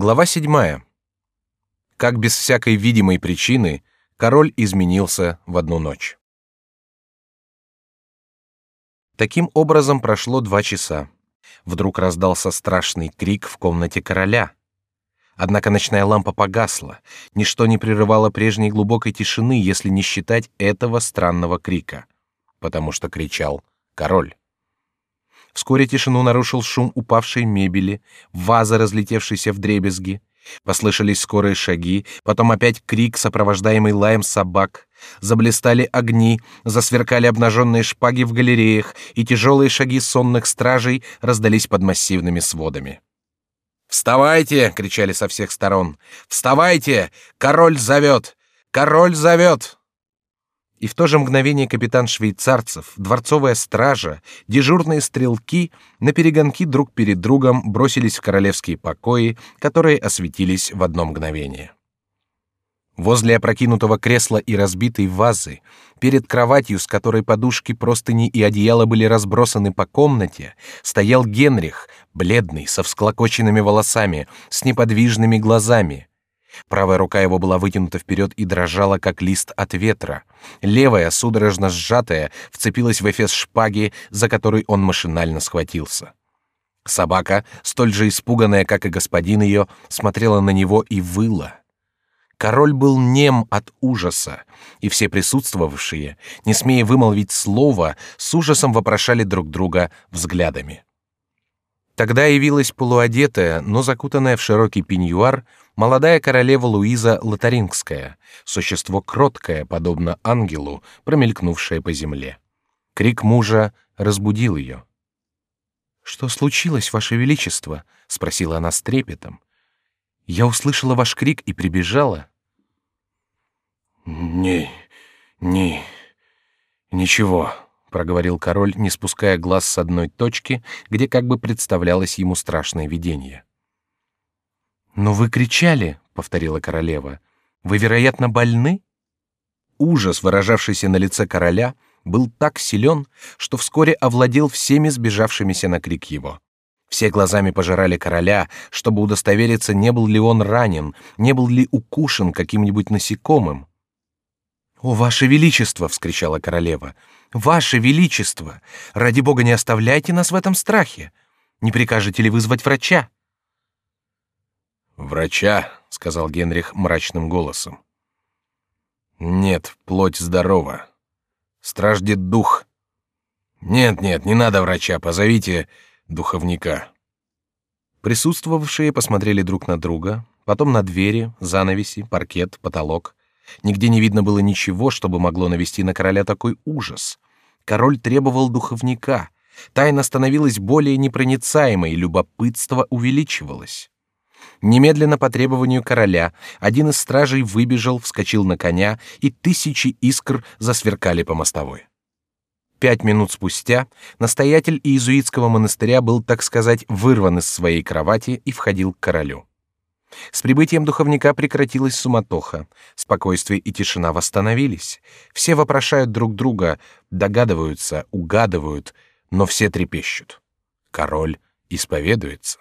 Глава седьмая. Как без всякой видимой причины король изменился в одну ночь. Таким образом прошло два часа. Вдруг раздался страшный крик в комнате короля. Однако ночная лампа погасла. Ничто не прерывало прежней глубокой тишины, если не считать этого странного крика, потому что кричал король. Вскоре тишину нарушил шум упавшей мебели, ваза, разлетевшейся в дребезги. Послышались скорые шаги, потом опять крик, сопровождаемый лаем собак. Заблистали огни, засверкали обнаженные шпаги в галереях, и тяжелые шаги сонных стражей раздались под массивными сводами. «Вставайте!» — кричали со всех сторон. «Вставайте! Король зовет! Король зовет!» И в то же мгновение капитан швейцарцев, дворцовая стража, дежурные стрелки на перегонки друг перед другом бросились в королевские покои, которые осветились в одно мгновение. Возле опрокинутого кресла и разбитой вазы, перед кроватью, с которой подушки, простыни и одеяло были разбросаны по комнате, стоял Генрих, бледный, со всклокоченными волосами, с неподвижными глазами, Правая рука его была вытянута вперед и дрожала, как лист от ветра. Левая, судорожно сжатая, вцепилась в эфес шпаги, за который он машинально схватился. Собака, столь же испуганная, как и господин ее, смотрела на него и выла. Король был нем от ужаса, и все присутствовавшие, не смея вымолвить слова, с ужасом вопрошали друг друга взглядами. Тогда явилась полуодетая, но закутанная в широкий пеньюар, молодая королева Луиза Лотарингская, существо кроткое, подобно ангелу, промелькнувшее по земле. Крик мужа разбудил ее. Что случилось, ваше величество? – спросила она с трепетом. Я услышала ваш крик и прибежала. Не, не, ничего, проговорил король, не спуская глаз с одной точки, где как бы представлялось ему страшное видение. Но вы кричали, повторила королева. Вы, вероятно, больны? Ужас, выражавшийся на лице короля, был так силен, что вскоре овладел всеми сбежавшимися на крик его. Все глазами пожирали короля, чтобы удостовериться, не был ли он ранен, не был ли укушен каким-нибудь насекомым. «О, ваше величество!» — вскричала королева. «Ваше величество! Ради бога не оставляйте нас в этом страхе! Не прикажете ли вызвать врача?» «Врача?» — сказал Генрих мрачным голосом. «Нет, плоть здорова. Страждет дух. Нет, нет, не надо врача, позовите духовника». Присутствовавшие посмотрели друг на друга, потом на двери, занавеси, паркет, потолок. Нигде не видно было ничего, чтобы могло навести на короля такой ужас. Король требовал духовника. Тайна становилась более непроницаемой, любопытство увеличивалось. Немедленно по требованию короля один из стражей выбежал, вскочил на коня, и тысячи искр засверкали по мостовой. Пять минут спустя настоятель иезуитского монастыря был, так сказать, вырван из своей кровати и входил к королю. С прибытием духовника прекратилась суматоха, спокойствие и тишина восстановились. Все вопрошают друг друга, догадываются, угадывают, но все трепещут. Король исповедуется.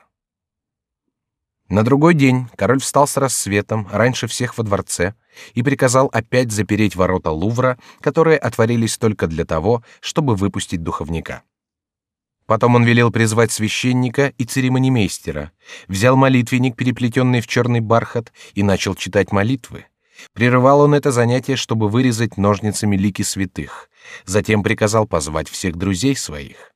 На другой день король встал с рассветом, раньше всех во дворце, и приказал опять запереть ворота Лувра, которые отворились только для того, чтобы выпустить духовника. Потом он велел призвать священника и церемонимейстера, взял молитвенник, переплетенный в черный бархат, и начал читать молитвы. Прерывал он это занятие, чтобы вырезать ножницами лики святых. Затем приказал позвать всех друзей своих.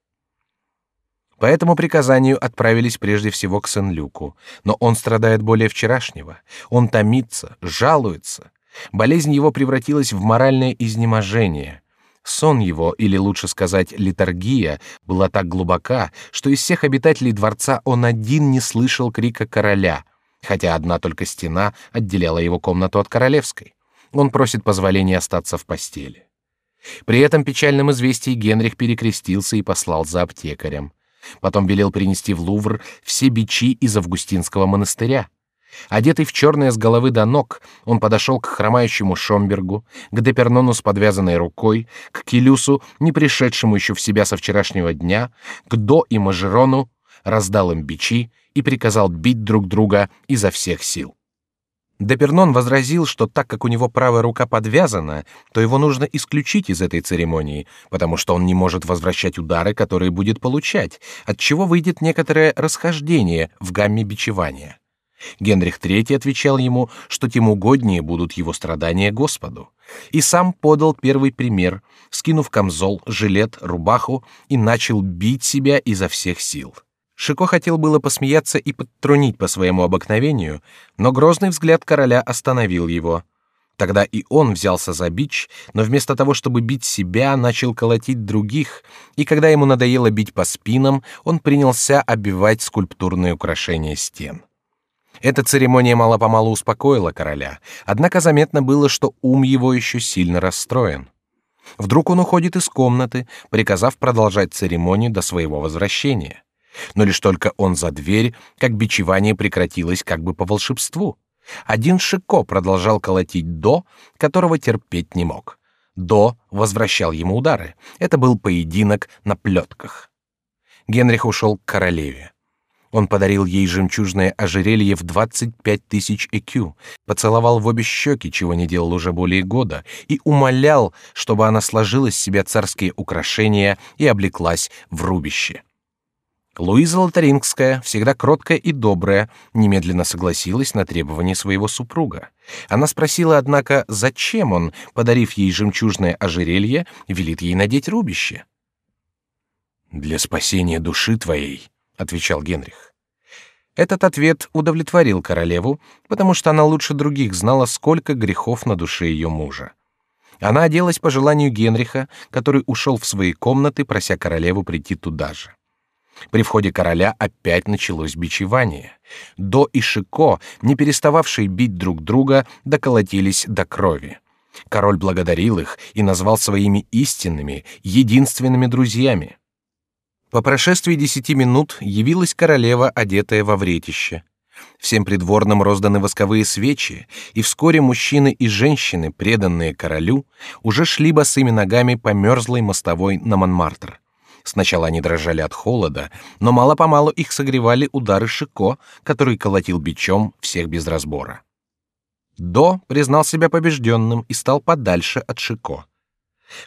По этому приказанию отправились прежде всего к Сен-Люку, но он страдает более вчерашнего. Он томится, жалуется. Болезнь его превратилась в моральное изнеможение. Сон его, или лучше сказать, литургия, была так глубока, что из всех обитателей дворца он один не слышал крика короля, хотя одна только стена отделяла его комнату от королевской. Он просит позволения остаться в постели. При этом печальном известии Генрих перекрестился и послал за аптекарем. Потом велел принести в Лувр все бичи из Августинского монастыря. Одетый в черное с головы до ног, он подошел к хромающему Шомбергу, к Депернону с подвязанной рукой, к Килюсу, не пришедшему еще в себя со вчерашнего дня, к До и Мажерону, раздал им бичи и приказал бить друг друга изо всех сил. Депернон возразил, что так как у него правая рука подвязана, то его нужно исключить из этой церемонии, потому что он не может возвращать удары, которые будет получать, от чего выйдет некоторое расхождение в гамме бичевания. Генрих III отвечал ему, что тем угоднее будут его страдания Господу, и сам подал первый пример, скинув камзол, жилет, рубаху и начал бить себя изо всех сил. Шико хотел было посмеяться и подтрунить по своему обыкновению, но грозный взгляд короля остановил его. Тогда и он взялся за бич, но вместо того, чтобы бить себя, начал колотить других, и когда ему надоело бить по спинам, он принялся обивать скульптурные украшения стен. Эта церемония мало-помалу успокоила короля, однако заметно было, что ум его еще сильно расстроен. Вдруг он уходит из комнаты, приказав продолжать церемонию до своего возвращения. Но лишь только он за дверь, как бичевание прекратилось как бы по волшебству. Один Шико продолжал колотить до, которого терпеть не мог. До возвращал ему удары. Это был поединок на плетках. Генрих ушел к королеве. Он подарил ей жемчужное ожерелье в двадцать пять тысяч экю, поцеловал в обе щеки, чего не делал уже более года, и умолял, чтобы она сложила с себя царские украшения и облеклась в рубище. Луиза Лотарингская, всегда кроткая и добрая, немедленно согласилась на требования своего супруга. Она спросила, однако, зачем он, подарив ей жемчужное ожерелье, велит ей надеть рубище. «Для спасения души твоей», — отвечал Генрих. Этот ответ удовлетворил королеву, потому что она лучше других знала, сколько грехов на душе ее мужа. Она оделась по желанию Генриха, который ушел в свои комнаты, прося королеву прийти туда же. При входе короля опять началось бичевание. До и Шико, не перестававшие бить друг друга, доколотились до крови. Король благодарил их и назвал своими истинными, единственными друзьями. По прошествии десяти минут явилась королева, одетая во вретище. Всем придворным розданы восковые свечи, и вскоре мужчины и женщины, преданные королю, уже шли босыми ногами по мерзлой мостовой на Монмартр. Сначала они дрожали от холода, но мало-помалу их согревали удары Шико, который колотил бичом всех без разбора. До признал себя побежденным и стал подальше от Шико.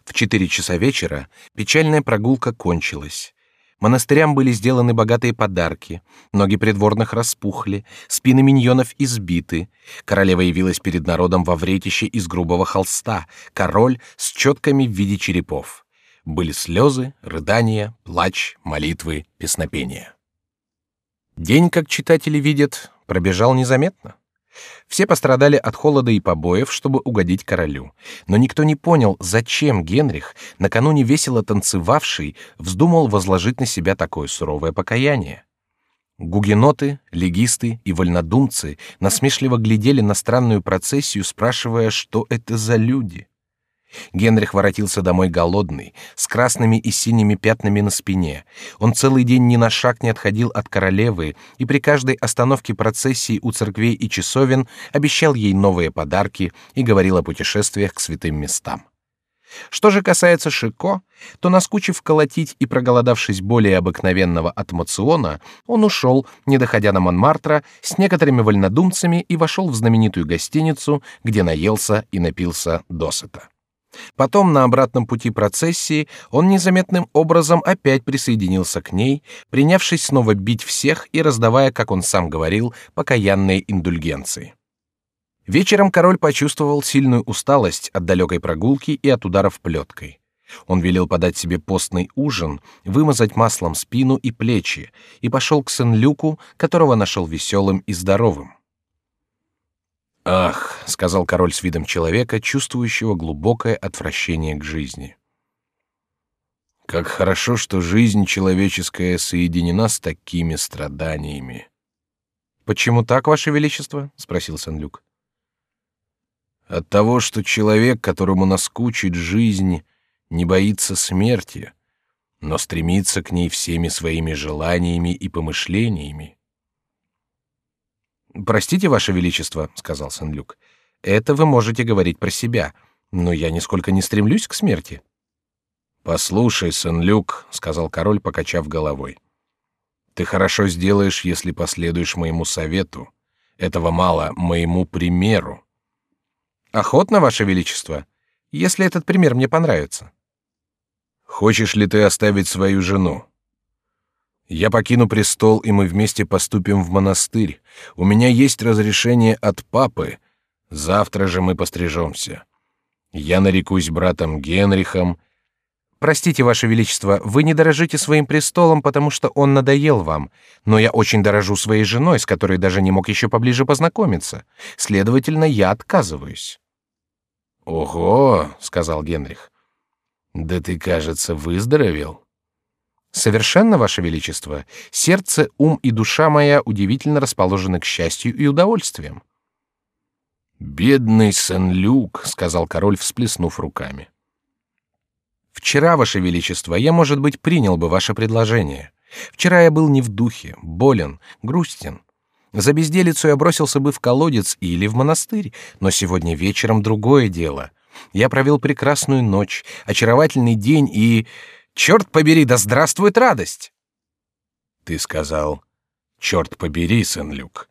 В четыре часа вечера печальная прогулка кончилась. Монастырям были сделаны богатые подарки, ноги придворных распухли, спины миньонов избиты. Королева явилась перед народом во вретище из грубого холста, король с четками в виде черепов. Были слезы, рыдания, плач, молитвы, песнопения. День, как читатели видят, пробежал незаметно. Все пострадали от холода и побоев, чтобы угодить королю, но никто не понял, зачем Генрих, накануне весело танцевавший, вздумал возложить на себя такое суровое покаяние. Гугеноты, легисты и вольнодумцы насмешливо глядели на странную процессию, спрашивая, что это за люди. Генрих воротился домой голодный, с красными и синими пятнами на спине. Он целый день ни на шаг не отходил от королевы и при каждой остановке процессии у церквей и часовен обещал ей новые подарки и говорил о путешествиях к святым местам. Что же касается Шико, то, наскучив колотить и проголодавшись более обыкновенного от мациона, он ушел, не доходя до Монмартра, с некоторыми вольнодумцами и вошел в знаменитую гостиницу, где наелся и напился досыта. Потом на обратном пути процессии он незаметным образом опять присоединился к ней, принявшись снова бить всех и раздавая, как он сам говорил, покаянные индульгенции. Вечером король почувствовал сильную усталость от далекой прогулки и от ударов плеткой. Он велел подать себе постный ужин, вымазать маслом спину и плечи, и пошел к Сен-Люку, которого нашел веселым и здоровым. Ах, сказал король с видом человека, чувствующего глубокое отвращение к жизни. Как хорошо, что жизнь человеческая соединена с такими страданиями. Почему так, ваше величество? спросил Сен-Люк. От того, что человек, которому наскучит жизнь, не боится смерти, но стремится к ней всеми своими желаниями и помышлениями. Простите, ваше величество, сказал Сен-Люк. Это вы можете говорить про себя, но я нисколько не стремлюсь к смерти. Послушай, Сен-Люк, сказал король, покачав головой. Ты хорошо сделаешь, если последуешь моему совету. Этого мало, моему примеру. Охотно, ваше величество, если этот пример мне понравится. Хочешь ли ты оставить свою жену? Я покину престол, и мы вместе поступим в монастырь. У меня есть разрешение от папы. Завтра же мы пострижемся. Я нарекусь братом Генрихом. Простите, ваше величество, вы не дорожите своим престолом, потому что он надоел вам. Но я очень дорожу своей женой, с которой даже не мог еще поближе познакомиться. Следовательно, я отказываюсь. Ого, сказал Генрих. Да ты, кажется, выздоровел. Совершенно, ваше величество. Сердце, ум и душа моя удивительно расположены к счастью и удовольствиям. Бедный Сен-Люк, сказал король, всплеснув руками. Вчера, ваше величество, я, может быть, принял бы ваше предложение. Вчера я был не в духе, болен, грустен. За безделицу я бросился бы в колодец или в монастырь, но сегодня вечером другое дело. Я провел прекрасную ночь, очаровательный день и Черт побери, да здравствует радость! Ты сказал, черт побери, Сен-Люк.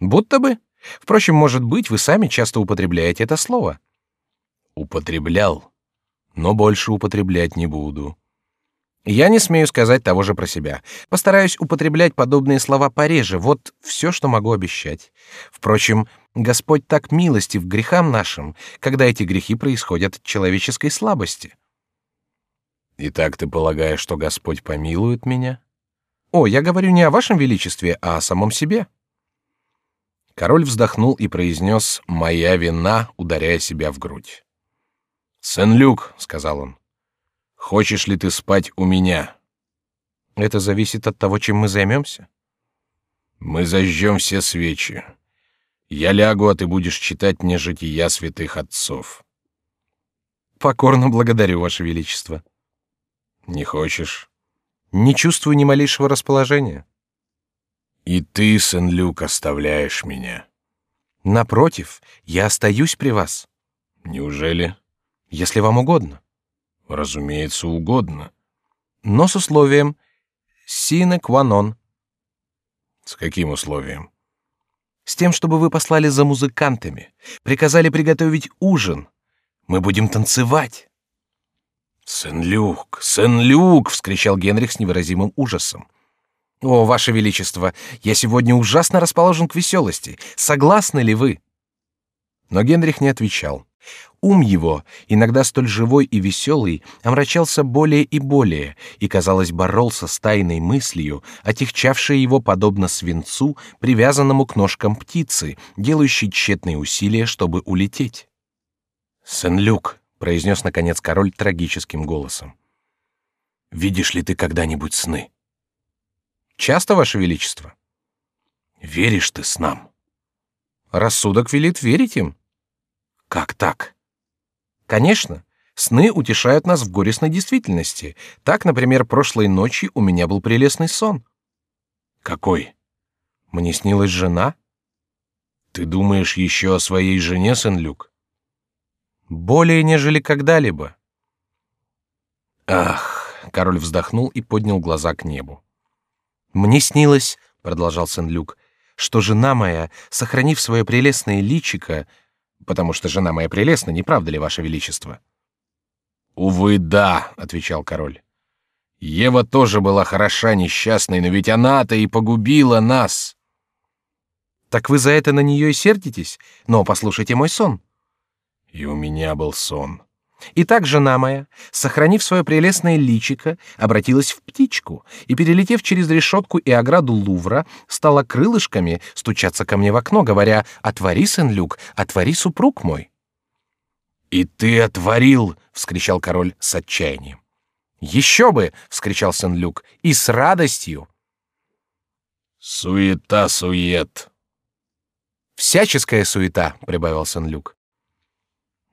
Будто бы. Впрочем, может быть, вы сами часто употребляете это слово. Употреблял, но больше употреблять не буду. Я не смею сказать того же про себя. Постараюсь употреблять подобные слова пореже. Вот все, что могу обещать. Впрочем, Господь так милостив к грехам нашим, когда эти грехи происходят от человеческой слабости. И так ты полагаешь, что Господь помилует меня? О, я говорю не о вашем величестве, а о самом себе. Король вздохнул и произнес «Моя вина», ударяя себя в грудь. «Сен-Люк», — сказал он, — «хочешь ли ты спать у меня?» «Это зависит от того, чем мы займемся». «Мы зажжем все свечи. Я лягу, а ты будешь читать мне жития святых отцов». «Покорно благодарю, ваше величество». Не хочешь? Не чувствую ни малейшего расположения. И ты, Сен-Люк, оставляешь меня. Напротив, я остаюсь при вас. Неужели? Если вам угодно. Разумеется, угодно. Но с условием sine qua. С каким условием? С тем, чтобы вы послали за музыкантами, приказали приготовить ужин. Мы будем танцевать. Сен-Люк, Сен-Люк! – вскричал Генрих с невыразимым ужасом. О, ваше величество, я сегодня ужасно расположен к веселости. Согласны ли вы? Но Генрих не отвечал. Ум его, иногда столь живой и веселый, омрачался более и более, и, казалось, боролся с тайной мыслью, отягчавшей его подобно свинцу, привязанному к ножкам птицы, делающей тщетные усилия, чтобы улететь. Сен-Люк, произнес наконец король трагическим голосом. Видишь ли ты когда-нибудь сны? Часто, ваше величество. Веришь ты снам? Рассудок велит верить им. Как так? Конечно. Сны утешают нас в горестной действительности. Так, например, прошлой ночью у меня был прелестный сон. Какой? Мне снилась жена. Ты думаешь еще о своей жене, Сен-Люк? Более нежели когда-либо. Ах, король вздохнул и поднял глаза к небу. Мне снилось, продолжал Сен-Люк, что жена моя, сохранив свое прелестное личико, потому что жена моя прелестна, не правда ли, ваше величество? Увы, да, отвечал король. Ева тоже была хороша несчастной, но ведь она-то и погубила нас. Так вы за это на нее и сердитесь? Но послушайте мой сон. И у меня был сон. Итак, жена моя, сохранив свое прелестное личико, обратилась в птичку и, перелетев через решетку и ограду Лувра, стала крылышками стучаться ко мне в окно, говоря «Отвори, Сен-Люк, отвори, супруг мой». «И ты отворил!» — вскричал король с отчаянием. «Еще бы!» — вскричал Сен-Люк. «И с радостью!» «Суета-сует!» «Всяческая суета!» — прибавил Сен-Люк.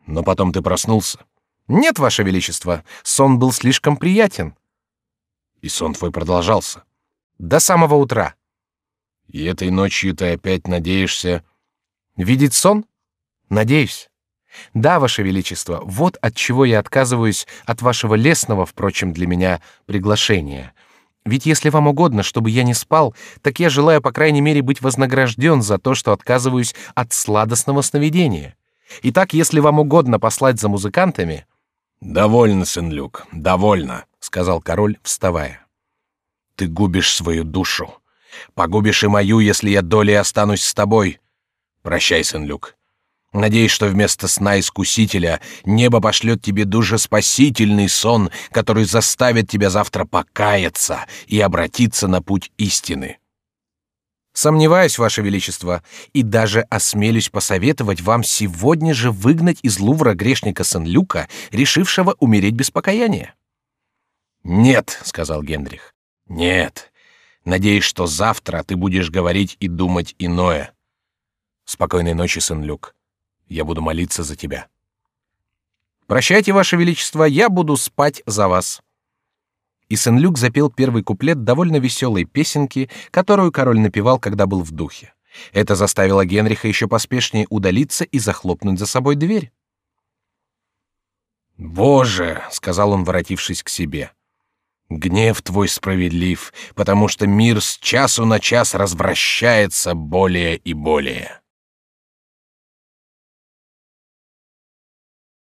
Но потом ты проснулся. Нет, ваше величество, сон был слишком приятен. И сон твой продолжался до самого утра. И этой ночью ты опять надеешься видеть сон? Надеюсь. Да, ваше величество, вот от чего я отказываюсь от вашего лесного, впрочем, для меня приглашения. Ведь если вам угодно, чтобы я не спал, так я желаю, по крайней мере, быть вознагражден за то, что отказываюсь от сладостного сновидения. Итак, если вам угодно послать за музыкантами...» «Довольно, сын Люк, довольно», — сказал король, вставая. «Ты губишь свою душу. Погубишь и мою, если я долей останусь с тобой. Прощай, сын Люк. Надеюсь, что вместо сна искусителя небо пошлет тебе душеспасительный сон, который заставит тебя завтра покаяться и обратиться на путь истины. Сомневаюсь, ваше величество, и даже осмелюсь посоветовать вам сегодня же выгнать из Лувра грешника Сен-Люка, решившего умереть без покаяния. Нет, сказал Генрих. Нет. Надеюсь, что завтра ты будешь говорить и думать иное. Спокойной ночи, Сен-Люк. Я буду молиться за тебя. Прощайте, ваше величество, я буду спать за вас. И Сен-Люк запел первый куплет довольно веселой песенки, которую король напевал, когда был в духе. Это заставило Генриха еще поспешнее удалиться и захлопнуть за собой дверь. Боже, сказал он, воротившись к себе, гнев твой справедлив, потому что мир с часу на час развращается более и более.